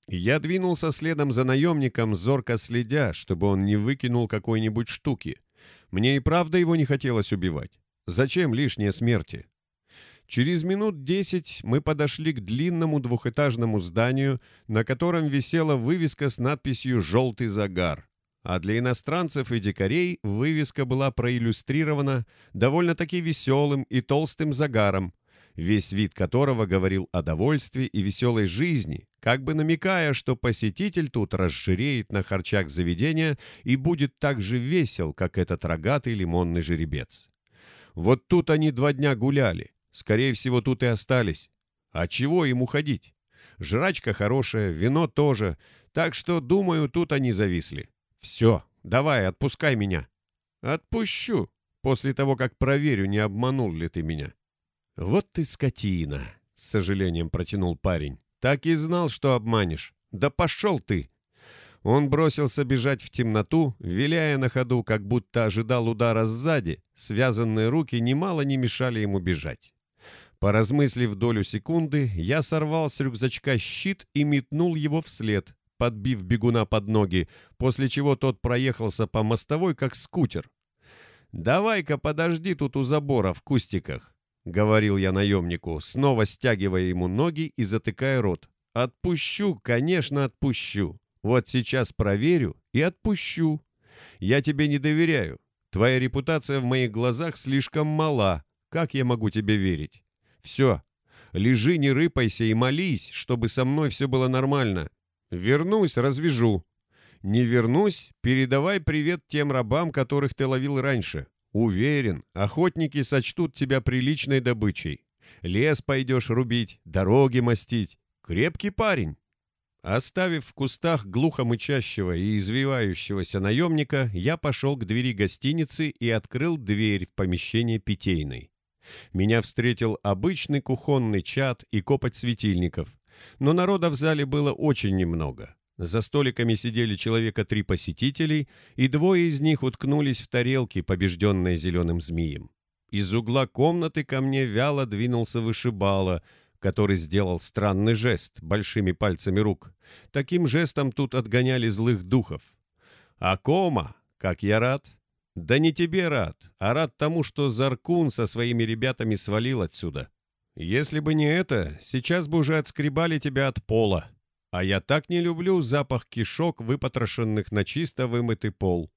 Я двинулся следом за наемником, зорко следя, чтобы он не выкинул какой-нибудь штуки. Мне и правда его не хотелось убивать. Зачем лишние смерти? Через минут десять мы подошли к длинному двухэтажному зданию, на котором висела вывеска с надписью «Желтый загар». А для иностранцев и дикарей вывеска была проиллюстрирована довольно-таки веселым и толстым загаром, весь вид которого говорил о довольстве и веселой жизни, как бы намекая, что посетитель тут разжиреет на харчах заведения и будет так же весел, как этот рогатый лимонный жеребец. Вот тут они два дня гуляли, Скорее всего, тут и остались. А чего им уходить? Жрачка хорошая, вино тоже. Так что, думаю, тут они зависли. Все, давай, отпускай меня. Отпущу, после того, как проверю, не обманул ли ты меня. Вот ты скотина, с сожалением протянул парень. Так и знал, что обманешь. Да пошел ты! Он бросился бежать в темноту, виляя на ходу, как будто ожидал удара сзади. Связанные руки немало не мешали ему бежать. Поразмыслив долю секунды, я сорвал с рюкзачка щит и метнул его вслед, подбив бегуна под ноги, после чего тот проехался по мостовой, как скутер. «Давай-ка подожди тут у забора в кустиках», — говорил я наемнику, снова стягивая ему ноги и затыкая рот. «Отпущу, конечно, отпущу. Вот сейчас проверю и отпущу. Я тебе не доверяю. Твоя репутация в моих глазах слишком мала. Как я могу тебе верить?» Все. Лежи, не рыпайся и молись, чтобы со мной все было нормально. Вернусь, развяжу. Не вернусь, передавай привет тем рабам, которых ты ловил раньше. Уверен, охотники сочтут тебя приличной добычей. Лес пойдешь рубить, дороги мастить. Крепкий парень. Оставив в кустах глухо мычащего и извивающегося наемника, я пошел к двери гостиницы и открыл дверь в помещение питейной. Меня встретил обычный кухонный чад и копоть светильников, но народа в зале было очень немного. За столиками сидели человека три посетителей, и двое из них уткнулись в тарелки, побежденные зеленым змеем. Из угла комнаты ко мне вяло двинулся вышибала, который сделал странный жест большими пальцами рук. Таким жестом тут отгоняли злых духов. «Акома, как я рад!» «Да не тебе рад, а рад тому, что Заркун со своими ребятами свалил отсюда. Если бы не это, сейчас бы уже отскребали тебя от пола. А я так не люблю запах кишок, выпотрошенных на чисто вымытый пол.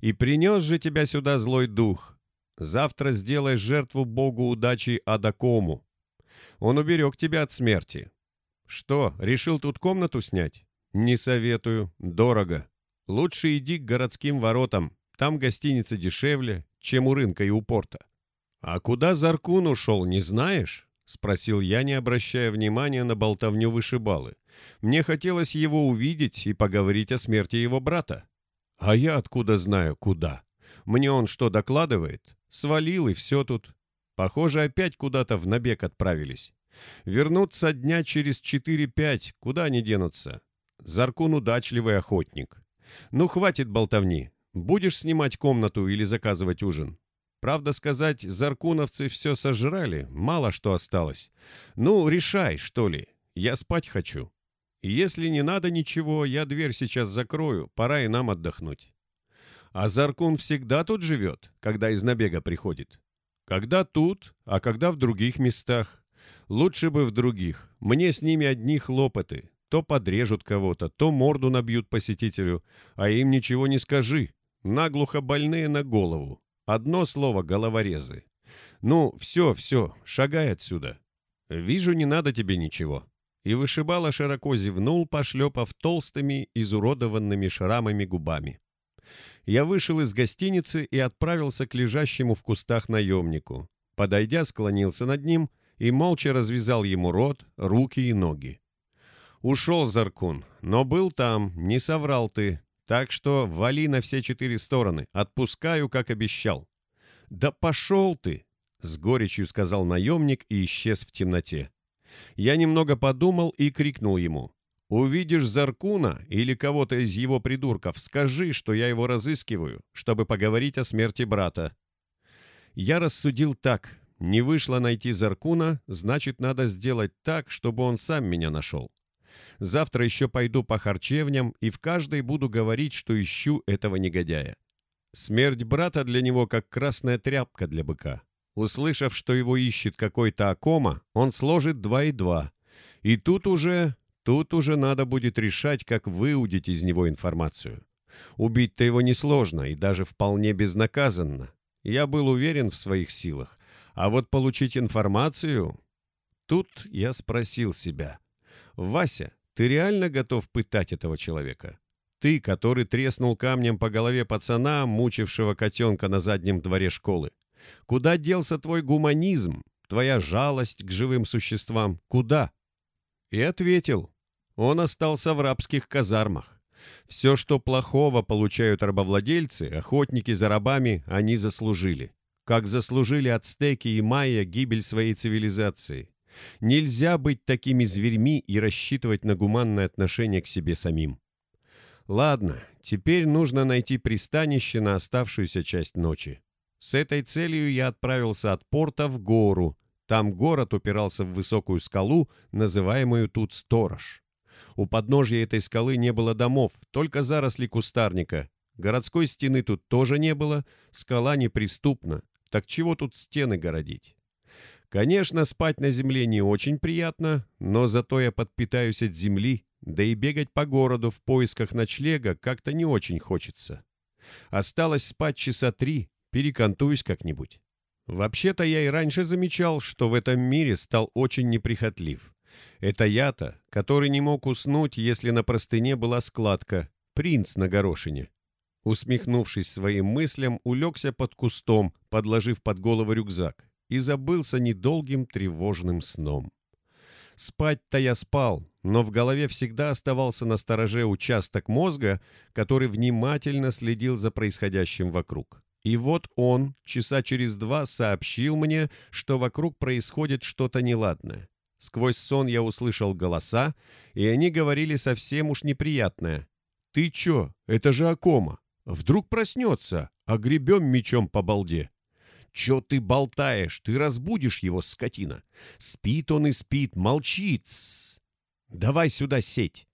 И принес же тебя сюда злой дух. Завтра сделай жертву богу удачи Адакому. Он уберег тебя от смерти. Что, решил тут комнату снять? Не советую, дорого. Лучше иди к городским воротам, там гостиница дешевле, чем у рынка и у порта. А куда Заркун ушел, не знаешь? — спросил я, не обращая внимания на болтовню вышибалы. Мне хотелось его увидеть и поговорить о смерти его брата. А я откуда знаю, куда? Мне он что докладывает? Свалил, и все тут. Похоже, опять куда-то в набег отправились. Вернуться дня через четыре-пять, куда они денутся? Заркун удачливый охотник. Ну, хватит болтовни. Будешь снимать комнату или заказывать ужин? Правда сказать, заркуновцы все сожрали, мало что осталось. Ну, решай, что ли. Я спать хочу. Если не надо ничего, я дверь сейчас закрою, пора и нам отдохнуть. А Заркун всегда тут живет, когда из набега приходит. Когда тут, а когда в других местах. Лучше бы в других. Мне с ними одни хлопоты. То подрежут кого-то, то морду набьют посетителю, а им ничего не скажи. Наглухо больные на голову. Одно слово — головорезы. Ну, все, все, шагай отсюда. Вижу, не надо тебе ничего. И вышибала широко зевнул, пошлепав толстыми, изуродованными шрамами губами. Я вышел из гостиницы и отправился к лежащему в кустах наемнику. Подойдя, склонился над ним и молча развязал ему рот, руки и ноги. Ушел Заркун, но был там, не соврал ты, так что вали на все четыре стороны. Отпускаю, как обещал». «Да пошел ты!» — с горечью сказал наемник и исчез в темноте. Я немного подумал и крикнул ему. «Увидишь Заркуна или кого-то из его придурков, скажи, что я его разыскиваю, чтобы поговорить о смерти брата». Я рассудил так. Не вышло найти Заркуна, значит, надо сделать так, чтобы он сам меня нашел. Завтра еще пойду по харчевням и в каждой буду говорить, что ищу этого негодяя. Смерть брата для него как красная тряпка для быка. Услышав, что его ищет какой-то Акома, он сложит два и два. И тут уже... Тут уже надо будет решать, как выудить из него информацию. Убить-то его несложно и даже вполне безнаказанно. Я был уверен в своих силах. А вот получить информацию... Тут я спросил себя. «Вася, ты реально готов пытать этого человека? Ты, который треснул камнем по голове пацана, мучившего котенка на заднем дворе школы. Куда делся твой гуманизм, твоя жалость к живым существам? Куда?» И ответил. Он остался в рабских казармах. Все, что плохого получают рабовладельцы, охотники за рабами, они заслужили. Как заслужили ацтеки и майя гибель своей цивилизации. Нельзя быть такими зверьми и рассчитывать на гуманное отношение к себе самим. Ладно, теперь нужно найти пристанище на оставшуюся часть ночи. С этой целью я отправился от порта в гору. Там город упирался в высокую скалу, называемую тут Сторож. У подножья этой скалы не было домов, только заросли кустарника. Городской стены тут тоже не было, скала неприступна. Так чего тут стены городить? Конечно, спать на земле не очень приятно, но зато я подпитаюсь от земли, да и бегать по городу в поисках ночлега как-то не очень хочется. Осталось спать часа три, перекантуюсь как-нибудь. Вообще-то я и раньше замечал, что в этом мире стал очень неприхотлив. Это я-то, который не мог уснуть, если на простыне была складка «Принц на горошине». Усмехнувшись своим мыслям, улегся под кустом, подложив под голову рюкзак, и забылся недолгим тревожным сном. Спать-то я спал, но в голове всегда оставался на стороже участок мозга, который внимательно следил за происходящим вокруг. И вот он часа через два сообщил мне, что вокруг происходит что-то неладное. Сквозь сон я услышал голоса, и они говорили совсем уж неприятное. «Ты чё? Это же Акома! Вдруг проснется, а гребем мечом по балде!» «Чё ты болтаешь? Ты разбудишь его, скотина! Спит он и спит, молчит! Давай сюда сеть!»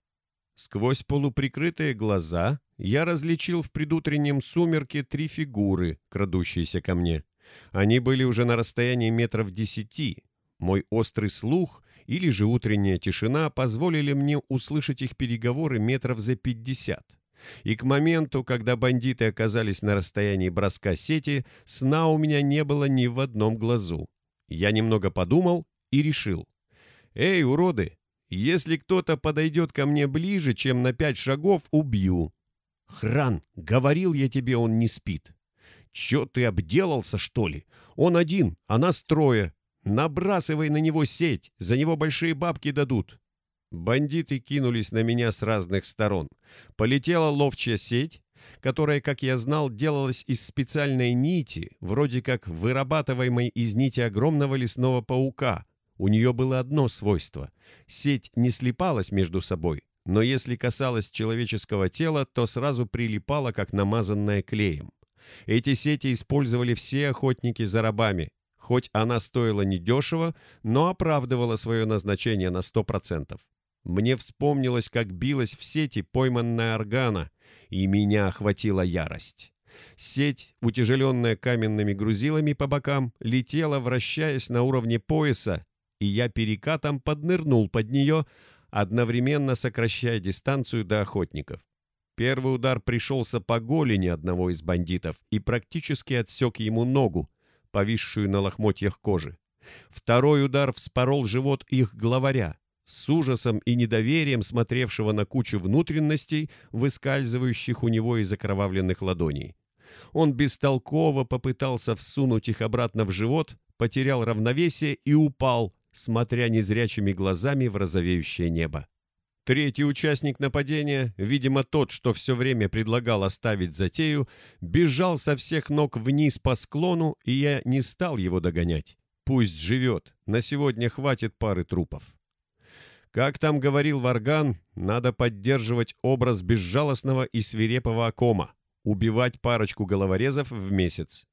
Сквозь полуприкрытые глаза я различил в предутреннем сумерке три фигуры, крадущиеся ко мне. Они были уже на расстоянии метров десяти, мой острый слух или же утренняя тишина позволили мне услышать их переговоры метров за пятьдесят. И к моменту, когда бандиты оказались на расстоянии броска сети, сна у меня не было ни в одном глазу. Я немного подумал и решил. «Эй, уроды, если кто-то подойдет ко мне ближе, чем на пять шагов, убью». «Хран, говорил я тебе, он не спит». «Че ты обделался, что ли? Он один, а нас трое. Набрасывай на него сеть, за него большие бабки дадут. Бандиты кинулись на меня с разных сторон. Полетела ловчая сеть, которая, как я знал, делалась из специальной нити, вроде как вырабатываемой из нити огромного лесного паука. У нее было одно свойство. Сеть не слипалась между собой, но если касалась человеческого тела, то сразу прилипала, как намазанная клеем. Эти сети использовали все охотники за рабами, Хоть она стоила недешево, но оправдывала свое назначение на сто процентов. Мне вспомнилось, как билась в сети пойманная органа, и меня охватила ярость. Сеть, утяжеленная каменными грузилами по бокам, летела, вращаясь на уровне пояса, и я перекатом поднырнул под нее, одновременно сокращая дистанцию до охотников. Первый удар пришелся по голени одного из бандитов и практически отсек ему ногу, повисшую на лохмотьях кожи. Второй удар вспорол живот их главаря, с ужасом и недоверием смотревшего на кучу внутренностей, выскальзывающих у него из окровавленных ладоней. Он бестолково попытался всунуть их обратно в живот, потерял равновесие и упал, смотря незрячими глазами в розовеющее небо. Третий участник нападения, видимо тот, что все время предлагал оставить затею, бежал со всех ног вниз по склону, и я не стал его догонять. Пусть живет, на сегодня хватит пары трупов. Как там говорил Варган, надо поддерживать образ безжалостного и свирепого Акома, убивать парочку головорезов в месяц.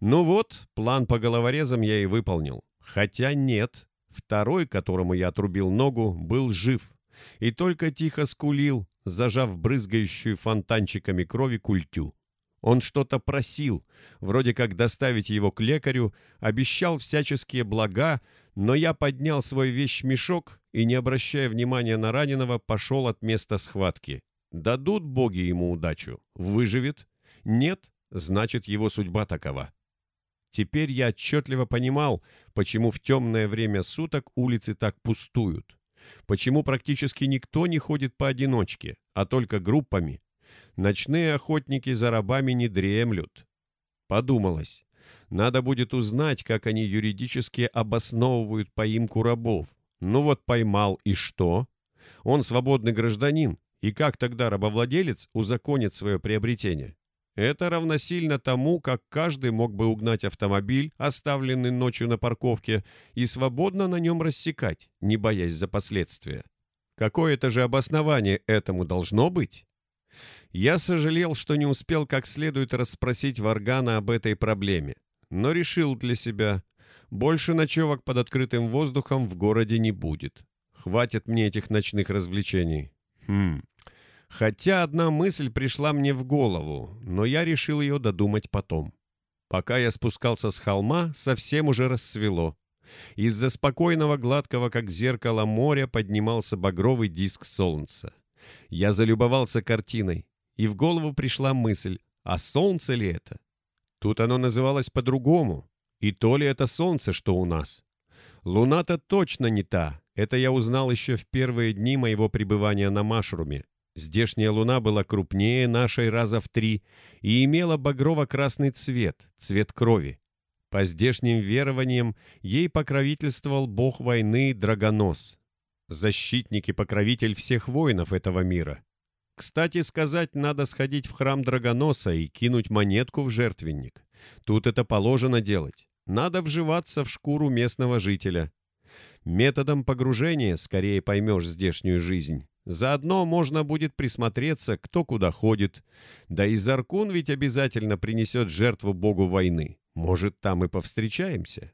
Ну вот, план по головорезам я и выполнил. Хотя нет, второй, которому я отрубил ногу, был жив и только тихо скулил, зажав брызгающую фонтанчиками крови культю. Он что-то просил, вроде как доставить его к лекарю, обещал всяческие блага, но я поднял свой вещмешок и, не обращая внимания на раненого, пошел от места схватки. Дадут боги ему удачу. Выживет? Нет? Значит, его судьба такова. Теперь я отчетливо понимал, почему в темное время суток улицы так пустуют. Почему практически никто не ходит поодиночке, а только группами? Ночные охотники за рабами не дремлют. Подумалось, надо будет узнать, как они юридически обосновывают поимку рабов. Ну вот поймал и что? Он свободный гражданин, и как тогда рабовладелец узаконит свое приобретение? Это равносильно тому, как каждый мог бы угнать автомобиль, оставленный ночью на парковке, и свободно на нем рассекать, не боясь за последствия. Какое-то же обоснование этому должно быть. Я сожалел, что не успел как следует расспросить Варгана об этой проблеме, но решил для себя, больше ночевок под открытым воздухом в городе не будет. Хватит мне этих ночных развлечений. Хм, Хотя одна мысль пришла мне в голову, но я решил ее додумать потом. Пока я спускался с холма, совсем уже рассвело. Из-за спокойного, гладкого, как зеркало моря, поднимался багровый диск солнца. Я залюбовался картиной, и в голову пришла мысль, а солнце ли это? Тут оно называлось по-другому. И то ли это солнце, что у нас? Луна-то точно не та. Это я узнал еще в первые дни моего пребывания на Машруме. Здешняя луна была крупнее нашей раза в три и имела багрово-красный цвет, цвет крови. По здешним верованиям ей покровительствовал бог войны Драгонос, защитник и покровитель всех воинов этого мира. Кстати сказать, надо сходить в храм Драгоноса и кинуть монетку в жертвенник. Тут это положено делать. Надо вживаться в шкуру местного жителя. Методом погружения скорее поймешь здешнюю жизнь. Заодно можно будет присмотреться, кто куда ходит. Да и Заркун ведь обязательно принесет жертву богу войны. Может, там и повстречаемся.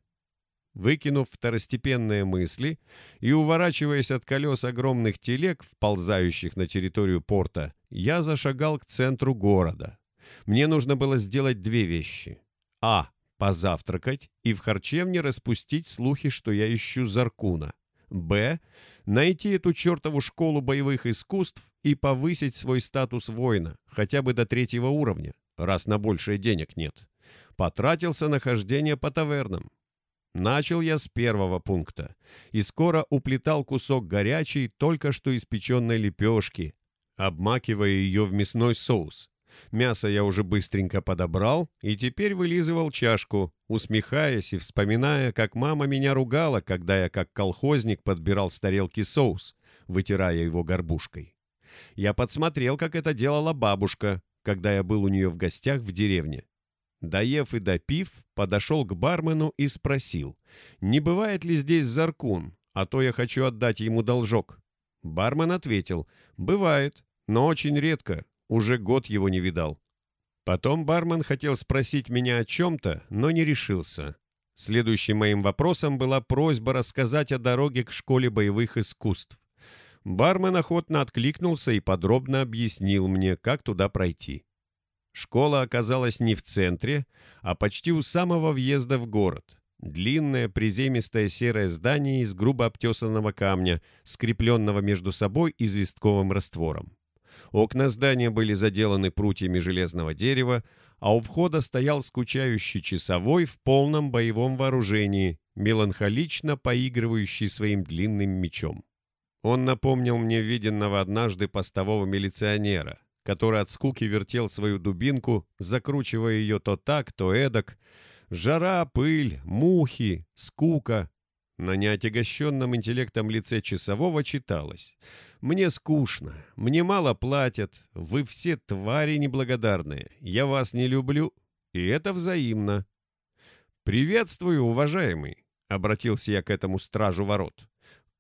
Выкинув второстепенные мысли и уворачиваясь от колес огромных телег, вползающих на территорию порта, я зашагал к центру города. Мне нужно было сделать две вещи. А. Позавтракать и в харчевне распустить слухи, что я ищу Заркуна. Б. Найти эту чертову школу боевых искусств и повысить свой статус воина, хотя бы до третьего уровня, раз на большее денег нет. Потратился на хождение по тавернам. Начал я с первого пункта и скоро уплетал кусок горячей, только что испеченной лепешки, обмакивая ее в мясной соус. Мясо я уже быстренько подобрал и теперь вылизывал чашку, усмехаясь и вспоминая, как мама меня ругала, когда я как колхозник подбирал с тарелки соус, вытирая его горбушкой. Я подсмотрел, как это делала бабушка, когда я был у нее в гостях в деревне. Доев и допив, подошел к бармену и спросил, не бывает ли здесь заркун, а то я хочу отдать ему должок. Бармен ответил, бывает, но очень редко, уже год его не видал. Потом бармен хотел спросить меня о чем-то, но не решился. Следующим моим вопросом была просьба рассказать о дороге к школе боевых искусств. Бармен охотно откликнулся и подробно объяснил мне, как туда пройти. Школа оказалась не в центре, а почти у самого въезда в город. Длинное приземистое серое здание из грубо обтесанного камня, скрепленного между собой известковым раствором. Окна здания были заделаны прутьями железного дерева, а у входа стоял скучающий часовой в полном боевом вооружении, меланхолично поигрывающий своим длинным мечом. Он напомнил мне виденного однажды постового милиционера, который от скуки вертел свою дубинку, закручивая ее то так, то эдак. Жара, пыль, мухи, скука. На неотягощенном интеллектом лице часового читалось. «Мне скучно, мне мало платят, вы все твари неблагодарные, я вас не люблю, и это взаимно». «Приветствую, уважаемый», — обратился я к этому стражу ворот.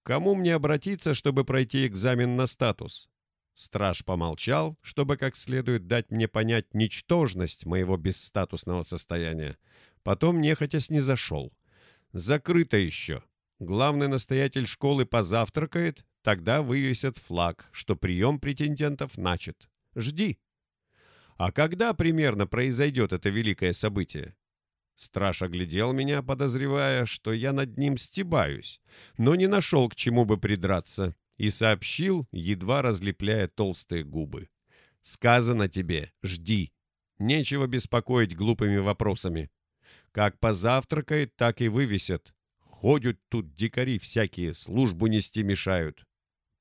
«Кому мне обратиться, чтобы пройти экзамен на статус?» Страж помолчал, чтобы как следует дать мне понять ничтожность моего бесстатусного состояния. Потом нехотя снизошел. «Закрыто еще. Главный настоятель школы позавтракает, тогда вывесят флаг, что прием претендентов начат. Жди». «А когда примерно произойдет это великое событие?» Страж оглядел меня, подозревая, что я над ним стебаюсь, но не нашел к чему бы придраться и сообщил, едва разлепляя толстые губы. «Сказано тебе, жди. Нечего беспокоить глупыми вопросами. Как позавтракает, так и вывесят. Ходят тут дикари всякие, службу нести мешают».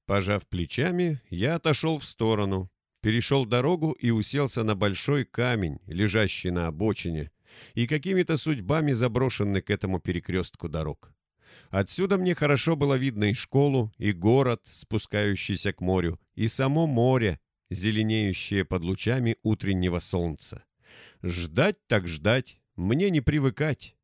Пожав плечами, я отошел в сторону, перешел дорогу и уселся на большой камень, лежащий на обочине, и какими-то судьбами заброшенный к этому перекрестку дорог. Отсюда мне хорошо было видно и школу, и город, спускающийся к морю, и само море, зеленеющее под лучами утреннего солнца. Ждать так ждать, мне не привыкать.